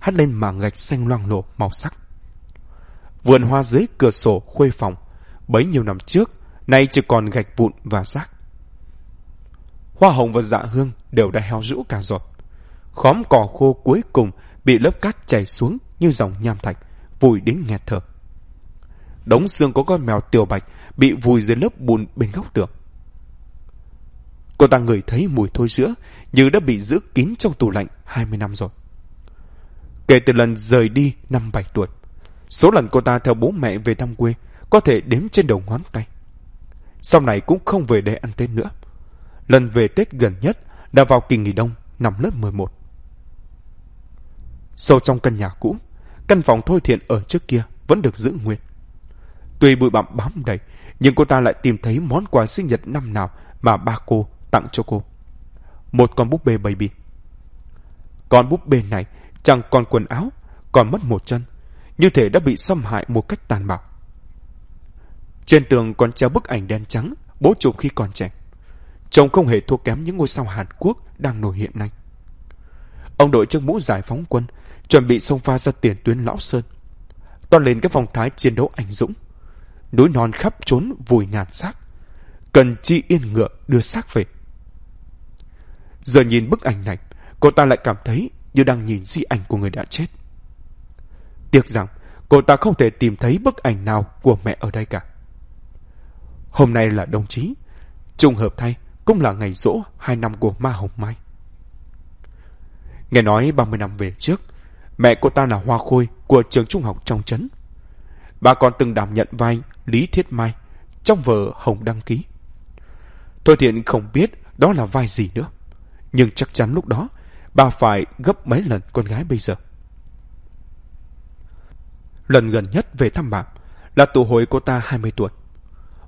Hắt lên mảng gạch xanh loang lổ màu sắc. Vườn hoa dưới cửa sổ khuê phòng, bấy nhiêu năm trước, nay chỉ còn gạch vụn và rác. Hoa hồng và dạ hương đều đã heo rũ cả rồi. Khóm cỏ khô cuối cùng bị lớp cát chảy xuống như dòng nham thạch, vùi đến nghẹt thở. Đống xương có con mèo tiểu bạch bị vùi dưới lớp bùn bên góc tường. Cô ta ngửi thấy mùi thôi sữa như đã bị giữ kín trong tủ lạnh 20 năm rồi. Kể từ lần rời đi năm 7 tuổi, số lần cô ta theo bố mẹ về thăm quê có thể đếm trên đầu ngón tay. Sau này cũng không về để ăn Tết nữa. Lần về Tết gần nhất đã vào kỳ nghỉ đông năm lớp 11. Sâu trong căn nhà cũ, căn phòng thôi thiện ở trước kia vẫn được giữ nguyên. Tuy bụi bặm bám đầy, nhưng cô ta lại tìm thấy món quà sinh nhật năm nào mà ba cô tặng cho cô. Một con búp bê baby. Con búp bê này chẳng còn quần áo, còn mất một chân, như thể đã bị xâm hại một cách tàn bạo. Trên tường còn treo bức ảnh đen trắng, bố chụp khi còn trẻ. Trông không hề thua kém những ngôi sao Hàn Quốc đang nổi hiện nay. Ông đội chiếc mũ giải phóng quân, chuẩn bị xông pha ra tiền tuyến Lão Sơn. Toàn lên các phong thái chiến đấu anh dũng. Núi non khắp trốn vùi ngàn xác. Cần chi yên ngựa đưa xác về. Giờ nhìn bức ảnh này, cô ta lại cảm thấy như đang nhìn di ảnh của người đã chết. Tiếc rằng, cô ta không thể tìm thấy bức ảnh nào của mẹ ở đây cả. Hôm nay là đồng chí, trùng hợp thay cũng là ngày rỗ hai năm của Ma Hồng Mai. Nghe nói 30 năm về trước, Mẹ cô ta là Hoa Khôi của trường trung học trong trấn. Bà còn từng đảm nhận vai Lý Thiết Mai trong vở Hồng đăng ký. Thôi thiện không biết đó là vai gì nữa. Nhưng chắc chắn lúc đó bà phải gấp mấy lần con gái bây giờ. Lần gần nhất về thăm bà là tụ hồi cô ta 20 tuổi.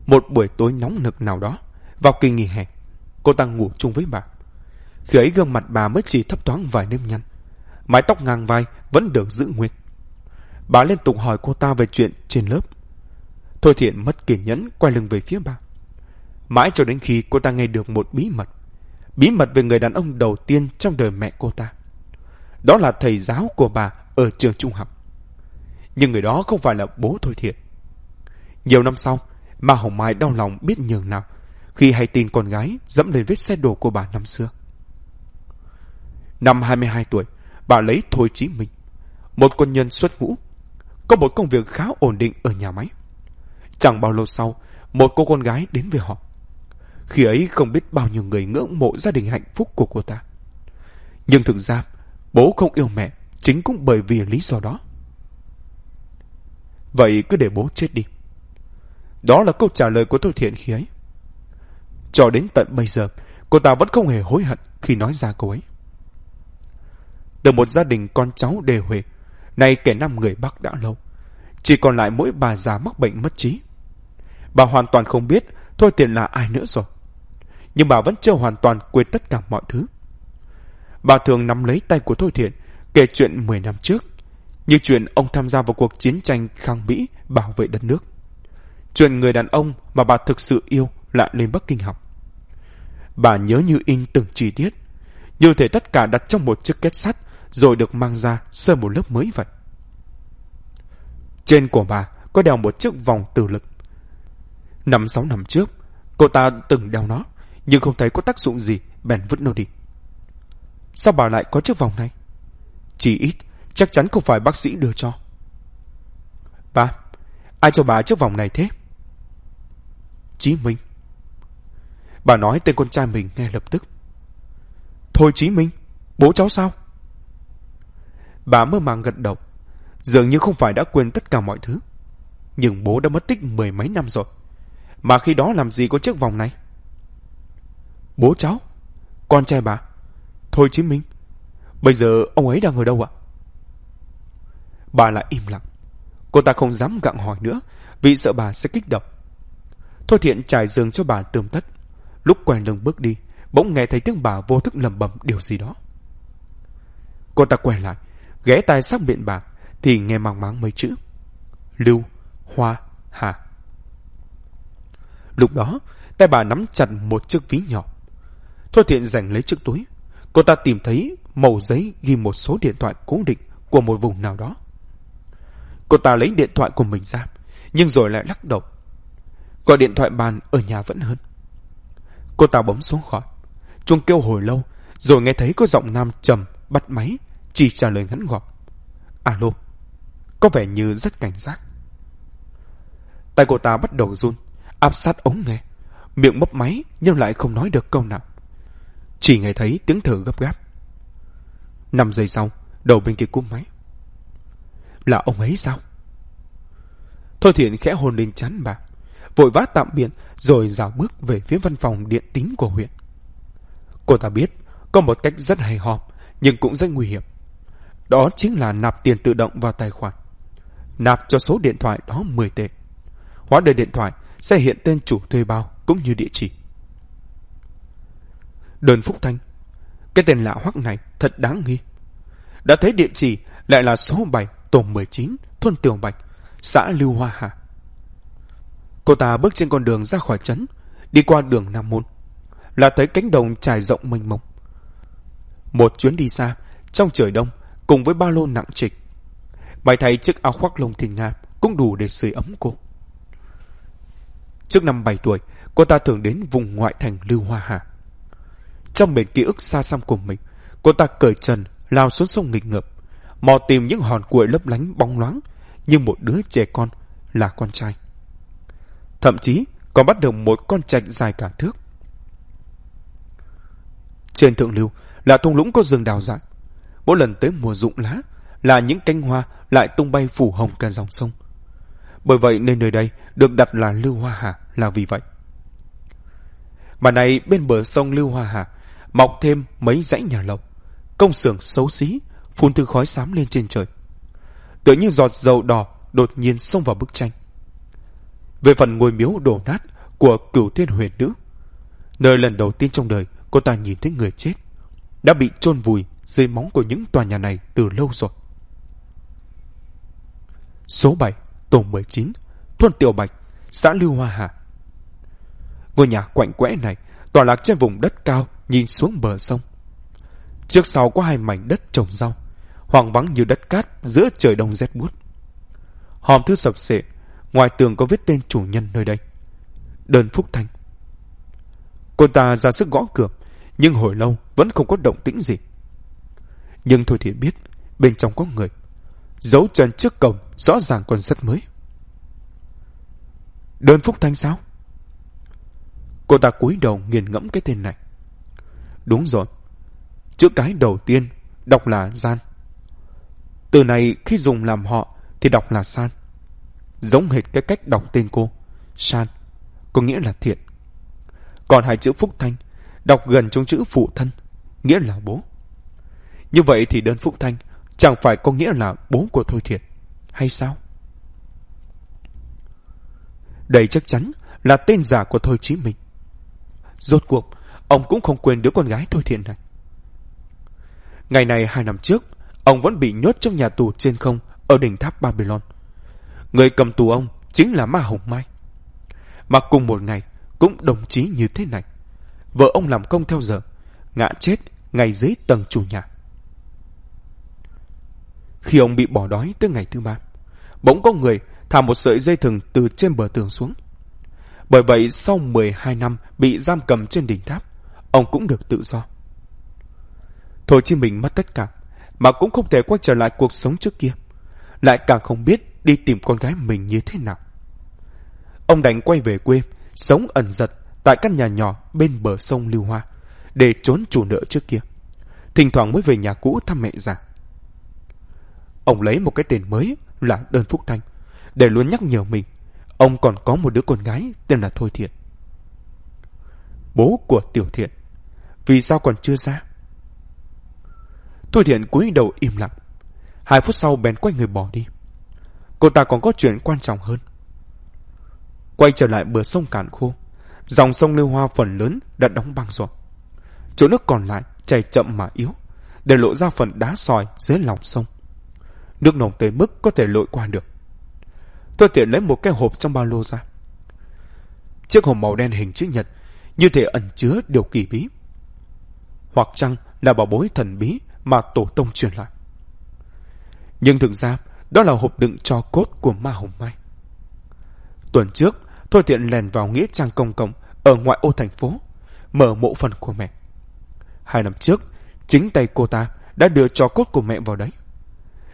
Một buổi tối nóng nực nào đó, vào kỳ nghỉ hè, cô ta ngủ chung với bà. Khi ấy gương mặt bà mới chỉ thấp thoáng vài nếp nhăn. Mái tóc ngang vai vẫn được giữ nguyên. Bà liên tục hỏi cô ta về chuyện trên lớp. Thôi thiện mất kiên nhẫn quay lưng về phía bà. Mãi cho đến khi cô ta nghe được một bí mật. Bí mật về người đàn ông đầu tiên trong đời mẹ cô ta. Đó là thầy giáo của bà ở trường trung học. Nhưng người đó không phải là bố Thôi Thiện. Nhiều năm sau, bà Hồng Mai đau lòng biết nhường nào khi hay tin con gái dẫm lên vết xe đổ của bà năm xưa. Năm 22 tuổi, bà lấy Thôi Chí Minh, một quân nhân xuất ngũ, có một công việc khá ổn định ở nhà máy. Chẳng bao lâu sau, một cô con gái đến với họ. Khi ấy không biết bao nhiêu người ngưỡng mộ gia đình hạnh phúc của cô ta. Nhưng thực ra, bố không yêu mẹ chính cũng bởi vì lý do đó. Vậy cứ để bố chết đi. Đó là câu trả lời của tôi Thiện khi ấy. Cho đến tận bây giờ, cô ta vẫn không hề hối hận khi nói ra câu ấy. Từ một gia đình con cháu đề huề, nay kẻ năm người Bắc đã lâu. Chỉ còn lại mỗi bà già mắc bệnh mất trí. Bà hoàn toàn không biết Thôi Thiện là ai nữa rồi. Nhưng bà vẫn chưa hoàn toàn quên tất cả mọi thứ. Bà thường nắm lấy tay của Thôi Thiện, kể chuyện 10 năm trước, như chuyện ông tham gia vào cuộc chiến tranh kháng Mỹ bảo vệ đất nước. Chuyện người đàn ông mà bà thực sự yêu lại lên Bắc Kinh học. Bà nhớ như in từng chi tiết, như thể tất cả đặt trong một chiếc kết sắt rồi được mang ra sơ một lớp mới vậy. Trên của bà có đeo một chiếc vòng tử lực. Năm sáu năm trước, cô ta từng đeo nó, nhưng không thấy có tác dụng gì, bèn vứt nó đi. Sao bà lại có chiếc vòng này? Chỉ ít, chắc chắn không phải bác sĩ đưa cho. Bà, ai cho bà chiếc vòng này thế? Chí Minh. Bà nói tên con trai mình ngay lập tức. Thôi Chí Minh, bố cháu sao? Bà mơ màng gật đầu. Dường như không phải đã quên tất cả mọi thứ. Nhưng bố đã mất tích mười mấy năm rồi. Mà khi đó làm gì có chiếc vòng này? Bố cháu? Con trai bà? Thôi Chí Minh. Bây giờ ông ấy đang ở đâu ạ? Bà lại im lặng. Cô ta không dám gặng hỏi nữa vì sợ bà sẽ kích động. Thôi thiện trải giường cho bà tươm tất. Lúc quay lưng bước đi, bỗng nghe thấy tiếng bà vô thức lầm bầm điều gì đó. Cô ta quay lại, ghé tai sát miệng bà, thì nghe mang máng mấy chữ. Lưu, Hoa, Hà. Lúc đó, tay bà nắm chặt một chiếc ví nhỏ. Thôi thiện giành lấy chiếc túi. Cô ta tìm thấy màu giấy ghi một số điện thoại cố định của một vùng nào đó. Cô ta lấy điện thoại của mình ra, nhưng rồi lại lắc đầu. Gọi điện thoại bàn ở nhà vẫn hơn. Cô ta bấm xuống khỏi, Chuông kêu hồi lâu, rồi nghe thấy có giọng nam trầm bắt máy, chỉ trả lời ngắn gọn. Alo, có vẻ như rất cảnh giác. Tay cô ta bắt đầu run, áp sát ống nghe, miệng mấp máy nhưng lại không nói được câu nào. Chỉ nghe thấy tiếng thở gấp gáp. Năm giây sau, đầu bên kia cúp máy. Là ông ấy sao? Thôi thiện khẽ hồn lên chán bà vội vã tạm biệt rồi rào bước về phía văn phòng điện tín của huyện. Cô ta biết có một cách rất hay ho nhưng cũng rất nguy hiểm. Đó chính là nạp tiền tự động vào tài khoản. Nạp cho số điện thoại đó 10 tệ. Hóa đơn điện thoại sẽ hiện tên chủ thuê bao cũng như địa chỉ. Đơn Phúc Thanh Cái tên lạ hoắc này thật đáng nghi. Đã thấy địa chỉ lại là số 7 tổ 19 thôn Tiểu Bạch, xã Lưu Hoa Hà. Cô ta bước trên con đường ra khỏi trấn, đi qua đường Nam Môn. Là thấy cánh đồng trải rộng mênh mông. Một chuyến đi xa, trong trời đông, cùng với ba lô nặng trịch. Bài thay chiếc áo khoác lông thình nga cũng đủ để sưởi ấm cô. Trước năm 7 tuổi, cô ta thường đến vùng ngoại thành Lưu Hoa Hà. Trong miền ký ức xa xăm của mình, cô ta cởi trần lao xuống sông nghịch ngợp, mò tìm những hòn cuội lấp lánh bóng loáng như một đứa trẻ con là con trai. Thậm chí còn bắt được một con trạch dài cả thước. Trên thượng lưu là thung lũng có rừng đào dại. Mỗi lần tới mùa rụng lá là những cánh hoa lại tung bay phủ hồng cả dòng sông. Bởi vậy nên nơi đây được đặt là Lưu Hoa Hà là vì vậy. Mà này bên bờ sông Lưu Hoa Hà mọc thêm mấy dãy nhà lầu, công xưởng xấu xí, phun từ khói xám lên trên trời. Tựa như giọt dầu đỏ đột nhiên xông vào bức tranh. Về phần ngôi miếu đổ nát của cửu thiên huyền nữ, nơi lần đầu tiên trong đời cô ta nhìn thấy người chết, đã bị chôn vùi dưới móng của những tòa nhà này từ lâu rồi. Số 7, tổ 19, thôn Tiểu Bạch, xã Lưu Hoa Hà. Ngôi nhà quạnh quẽ này tọa lạc trên vùng đất cao nhìn xuống bờ sông. Trước sau có hai mảnh đất trồng rau, hoang vắng như đất cát giữa trời đông rét buốt. Hòm thư sập sệ, ngoài tường có viết tên chủ nhân nơi đây. Đơn Phúc Thanh. Cô ta ra sức gõ cửa, nhưng hồi lâu vẫn không có động tĩnh gì. Nhưng Thôi thì biết, bên trong có người. Dấu chân trước cổng rõ ràng còn rất mới. Đơn Phúc Thanh sao? Cô ta cúi đầu nghiền ngẫm cái tên này. Đúng rồi. Chữ cái đầu tiên đọc là gian. Từ này khi dùng làm họ thì đọc là san. Giống hệt cái cách đọc tên cô. San. Có nghĩa là thiện. Còn hai chữ Phúc Thanh đọc gần trong chữ phụ thân. Nghĩa là bố. Như vậy thì đơn Phúc Thanh chẳng phải có nghĩa là bố của Thôi Thiện. Hay sao? Đây chắc chắn là tên giả của Thôi Chí Minh. Rốt cuộc, ông cũng không quên đứa con gái Thôi Thiện này. Ngày này hai năm trước, ông vẫn bị nhốt trong nhà tù trên không ở đỉnh tháp Babylon. Người cầm tù ông chính là Ma Hồng Mai. Mà cùng một ngày, cũng đồng chí như thế này. Vợ ông làm công theo giờ, ngã chết ngay dưới tầng chủ nhà. Khi ông bị bỏ đói tới ngày thứ ba, bỗng có người thả một sợi dây thừng từ trên bờ tường xuống. Bởi vậy sau 12 năm bị giam cầm trên đỉnh tháp, ông cũng được tự do. Thôi chi mình mất tất cả, mà cũng không thể quay trở lại cuộc sống trước kia. Lại càng không biết đi tìm con gái mình như thế nào. Ông đành quay về quê, sống ẩn giật tại căn nhà nhỏ bên bờ sông Lưu Hoa, để trốn chủ nợ trước kia. Thỉnh thoảng mới về nhà cũ thăm mẹ già. Ông lấy một cái tên mới là Đơn Phúc Thanh, để luôn nhắc nhở mình, ông còn có một đứa con gái tên là Thôi Thiện. Bố của Tiểu Thiện, vì sao còn chưa ra? Thôi Thiện cúi đầu im lặng, hai phút sau bèn quay người bỏ đi. Cô ta còn có chuyện quan trọng hơn. Quay trở lại bờ sông cạn khô, dòng sông Lưu Hoa phần lớn đã đóng băng rồi. Chỗ nước còn lại chảy chậm mà yếu, để lộ ra phần đá sỏi dưới lòng sông. Nước nồng tới mức có thể lội qua được. Tôi tiện lấy một cái hộp trong ba lô ra. Chiếc hộp màu đen hình chữ nhật như thể ẩn chứa điều kỳ bí. Hoặc chăng là bảo bối thần bí mà tổ tông truyền lại. Nhưng thực ra, đó là hộp đựng cho cốt của ma hồng mai. Tuần trước, Thôi Thiện lèn vào nghĩa trang công cộng ở ngoại ô thành phố, mở mộ phần của mẹ. Hai năm trước, chính tay cô ta đã đưa cho cốt của mẹ vào đấy.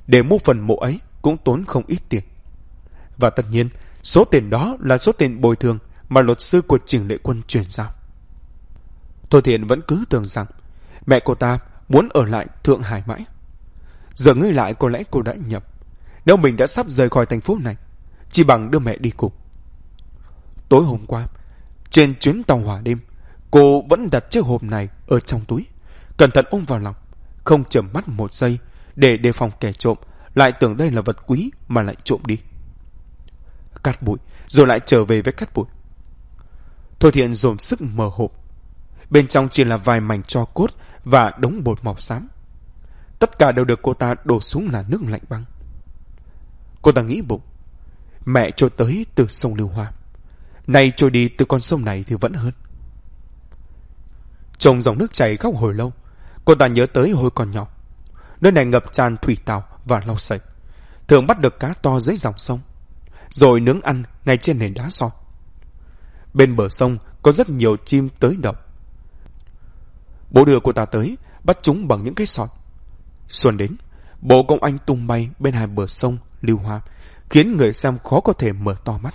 Để mua phần mộ ấy cũng tốn không ít tiền. Và tất nhiên, số tiền đó là số tiền bồi thường mà luật sư của Trình Lệ Quân chuyển giao. Thôi Thiện vẫn cứ tưởng rằng mẹ cô ta muốn ở lại Thượng Hải mãi. Giờ ngươi lại có lẽ cô đã nhập. Nếu mình đã sắp rời khỏi thành phố này, chỉ bằng đưa mẹ đi cùng. Tối hôm qua, trên chuyến tàu hỏa đêm, cô vẫn đặt chiếc hộp này ở trong túi, cẩn thận ôm vào lòng, không chầm mắt một giây để đề phòng kẻ trộm lại tưởng đây là vật quý mà lại trộm đi. Cắt bụi, rồi lại trở về với cắt bụi. Thôi thiện dồn sức mở hộp. Bên trong chỉ là vài mảnh cho cốt và đống bột màu xám. Tất cả đều được cô ta đổ xuống là nước lạnh băng. Cô ta nghĩ bụng. Mẹ trôi tới từ sông Lưu Hoa. Nay trôi đi từ con sông này thì vẫn hơn. Trông dòng nước chảy khóc hồi lâu. Cô ta nhớ tới hồi còn nhỏ. Nơi này ngập tràn thủy tàu và lau sậy. Thường bắt được cá to dưới dòng sông. Rồi nướng ăn ngay trên nền đá so. Bên bờ sông có rất nhiều chim tới đậu Bố đưa cô ta tới, bắt chúng bằng những cái sọt. Xuân đến, bộ công anh tung bay bên hai bờ sông, lưu hoa, khiến người xem khó có thể mở to mắt.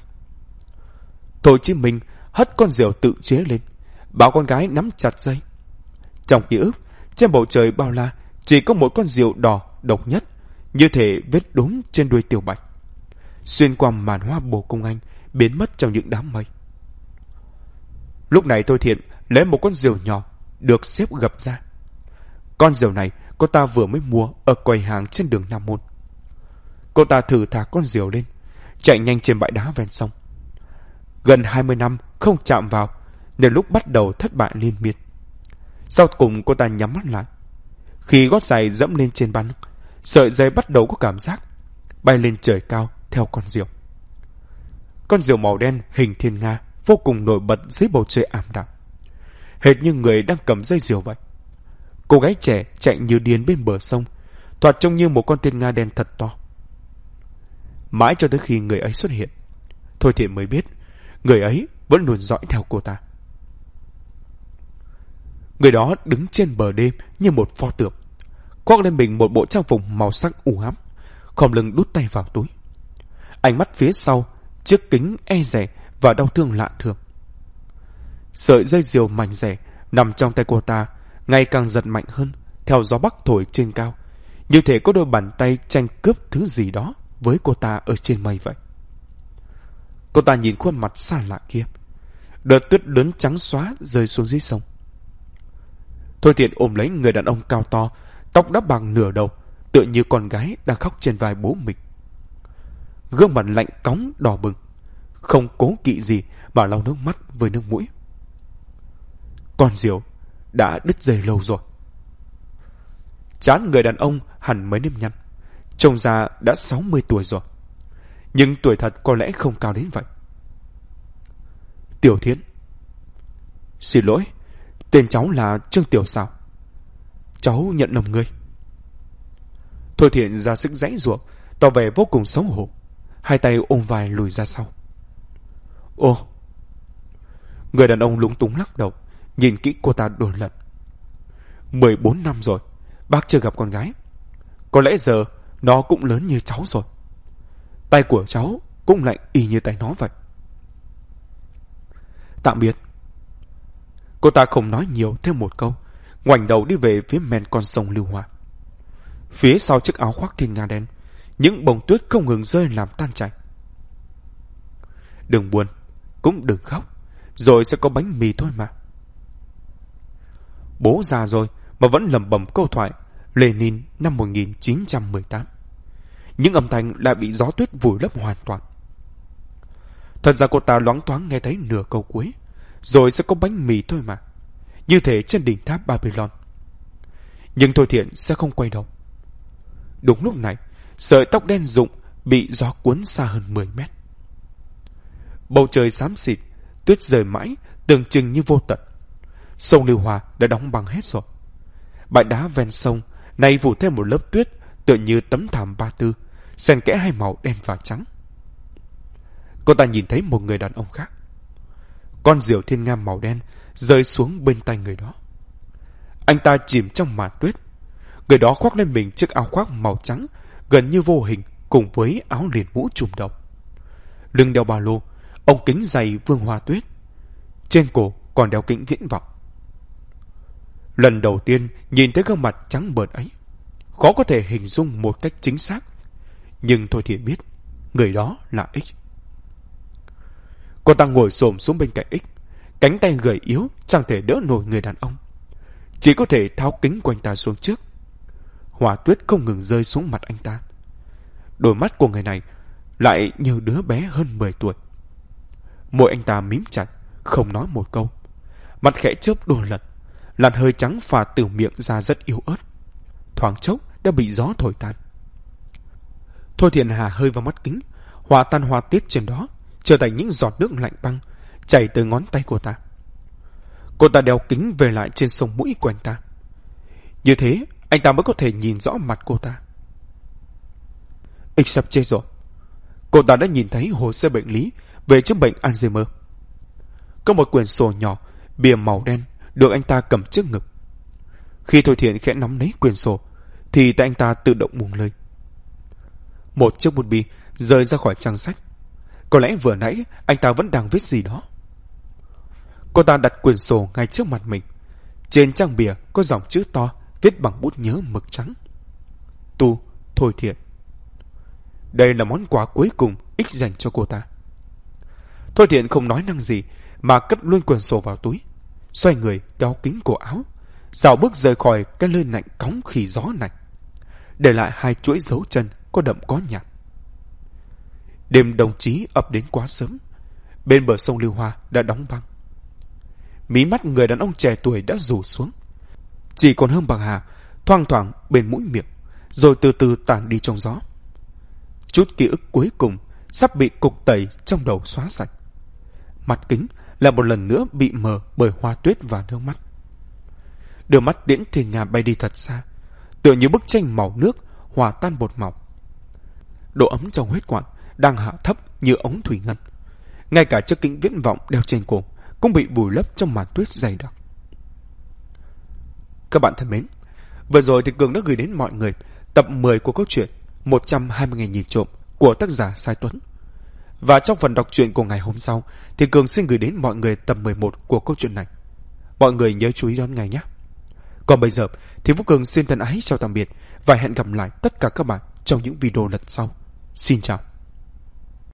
Thôi Chí Minh hất con diều tự chế lên, bảo con gái nắm chặt dây. Trong ký ức, trên bầu trời bao la, chỉ có một con diều đỏ độc nhất, như thể vết đốm trên đuôi tiểu bạch. Xuyên qua màn hoa bồ công anh, biến mất trong những đám mây. Lúc này tôi Thiện lấy một con diều nhỏ, được xếp gập ra. Con diều này cô ta vừa mới mua ở quầy hàng trên đường Nam Môn. Cô ta thử thả con diều lên, chạy nhanh trên bãi đá ven sông. Gần 20 năm không chạm vào, nên lúc bắt đầu thất bại liên miên. Sau cùng cô ta nhắm mắt lại. Khi gót giày dẫm lên trên bắn, sợi dây bắt đầu có cảm giác, bay lên trời cao theo con diều. Con diều màu đen hình thiên nga vô cùng nổi bật dưới bầu trời ảm đạm. Hệt như người đang cầm dây diều vậy. Cô gái trẻ chạy như điên bên bờ sông, thoạt trông như một con tiên nga đen thật to. Mãi cho tới khi người ấy xuất hiện, Thôi Thiện mới biết, người ấy vẫn luôn dõi theo cô ta. Người đó đứng trên bờ đêm như một pho tượng, khoác lên mình một bộ trang phục màu sắc u ám, khom lưng đút tay vào túi. Ánh mắt phía sau, chiếc kính e rẻ và đau thương lạ thường. Sợi dây diều mảnh rẻ nằm trong tay cô ta ngày càng giật mạnh hơn theo gió bắc thổi trên cao, như thể có đôi bàn tay tranh cướp thứ gì đó với cô ta ở trên mây vậy. Cô ta nhìn khuôn mặt xa lạ kia, đợt tuyết lớn trắng xóa rơi xuống dưới sông. Thôi thiện ôm lấy người đàn ông cao to, tóc đã bằng nửa đầu, tựa như con gái đang khóc trên vai bố mình. Gương mặt lạnh cóng đỏ bừng, không cố kỵ gì mà lau nước mắt với nước mũi. Con diều đã đứt dây lâu rồi. Chán người đàn ông hẳn mấy nếp nhăn. Trông ra đã 60 tuổi rồi. Nhưng tuổi thật có lẽ không cao đến vậy. Tiểu Thiến Xin lỗi, tên cháu là Trương Tiểu sao? Cháu nhận lầm ngươi. Thôi thiện ra sức dãy ruộng, tỏ vẻ vô cùng xấu hổ. Hai tay ôm vai lùi ra sau. Ô! Người đàn ông lúng túng lắc đầu, nhìn kỹ cô ta đôi lần. 14 năm rồi, bác chưa gặp con gái. Có lẽ giờ nó cũng lớn như cháu rồi. Tay của cháu cũng lạnh y như tay nó vậy. Tạm biệt. Cô ta không nói nhiều thêm một câu, ngoảnh đầu đi về phía men con sông Lưu Hoa. Phía sau chiếc áo khoác thiên nga đen, những bông tuyết không ngừng rơi làm tan chảy. Đừng buồn, cũng đừng khóc, rồi sẽ có bánh mì thôi mà. Bố già rồi mà vẫn lầm bầm câu thoại Lenin năm 1918. Những âm thanh lại bị gió tuyết vùi lấp hoàn toàn. Thật ra cô ta loáng thoáng nghe thấy nửa câu cuối, rồi sẽ có bánh mì thôi mà. Như thể trên đỉnh tháp Babylon. Nhưng Thôi Thiện sẽ không quay đầu. Đúng lúc này, sợi tóc đen rụng bị gió cuốn xa hơn 10 mét. Bầu trời xám xịt, tuyết rơi mãi, tưởng chừng như vô tận. Sông Lưu Hòa đã đóng băng hết rồi. Bãi đá ven sông nay phủ thêm một lớp tuyết tựa như tấm thảm ba tư, xen kẽ hai màu đen và trắng. Cô ta nhìn thấy một người đàn ông khác. Con diều thiên nga màu đen rơi xuống bên tay người đó. Anh ta chìm trong màn tuyết. Người đó khoác lên mình chiếc áo khoác màu trắng, gần như vô hình cùng với áo liền mũ trùm đầu. Lưng đeo ba lô, ông kính dày vương hoa tuyết. Trên cổ còn đeo kính viễn vọng. Lần đầu tiên nhìn thấy gương mặt trắng bợn ấy, khó có thể hình dung một cách chính xác. Nhưng thôi thì biết, người đó là X. Cô ta ngồi xổm xuống bên cạnh X, cánh tay gầy yếu chẳng thể đỡ nổi người đàn ông. Chỉ có thể tháo kính quanh ta xuống trước. Hỏa tuyết không ngừng rơi xuống mặt anh ta. Đôi mắt của người này lại như đứa bé hơn 10 tuổi. Môi anh ta mím chặt, không nói một câu. Mặt khẽ chớp đôi lần làn hơi trắng phà từ miệng ra rất yếu ớt. Thoáng chốc đã bị gió thổi tan. Thôi thiền hà hơi vào mắt kính, hòa tan hoa tiết trên đó, trở thành những giọt nước lạnh băng, chảy từ ngón tay của ta. Cô ta đeo kính về lại trên sông mũi của anh ta. Như thế, anh ta mới có thể nhìn rõ mặt cô ta. Ích sắp chết rồi. Cô ta đã nhìn thấy hồ sơ bệnh lý về chứng bệnh Alzheimer. Có một quyển sổ nhỏ, bìa màu đen được anh ta cầm trước ngực. Khi Thôi Thiện khẽ nắm lấy quyền sổ, thì tay anh ta tự động buông lơi. Một chiếc bút bi rơi ra khỏi trang sách. Có lẽ vừa nãy anh ta vẫn đang viết gì đó. Cô ta đặt quyển sổ ngay trước mặt mình. Trên trang bìa có dòng chữ to viết bằng bút nhớ mực trắng. Tu, Thôi thiện. Đây là món quà cuối cùng ích dành cho cô ta. Thôi thiện không nói năng gì mà cất luôn quyển sổ vào túi. Xoay người kéo kính cổ áo. Dạo bước rời khỏi cái nơi lạnh cóng khi gió lạnh. Để lại hai chuỗi dấu chân có đậm có nhạt. Đêm đồng chí ập đến quá sớm. Bên bờ sông Lưu Hoa đã đóng băng. Mí mắt người đàn ông trẻ tuổi đã rủ xuống. Chỉ còn hơn bằng hà, thoang thoảng bên mũi miệng, rồi từ từ tàn đi trong gió. Chút ký ức cuối cùng sắp bị cục tẩy trong đầu xóa sạch. Mặt kính là một lần nữa bị mờ bởi hoa tuyết và nước mắt. Đưa mắt tiễn thì nhà bay đi thật xa, tựa như bức tranh màu nước hòa tan bột mỏng. Độ ấm trong huyết quản đang hạ thấp như ống thủy ngân. Ngay cả chiếc kính viễn vọng đeo trên cổ cũng bị bùi lấp trong màn tuyết dày đặc. Các bạn thân mến, vừa rồi thì Cường đã gửi đến mọi người tập 10 của câu chuyện 120 ngày nhìn trộm của tác giả Sai Tuấn. Và trong phần đọc truyện của ngày hôm sau, thì Cường xin gửi đến mọi người tập 11 của câu chuyện này. Mọi người nhớ chú ý đón ngày nhé. Còn bây giờ, thì Vũ Cường xin thân ái chào tạm biệt và hẹn gặp lại tất cả các bạn trong những video lần sau. Xin chào.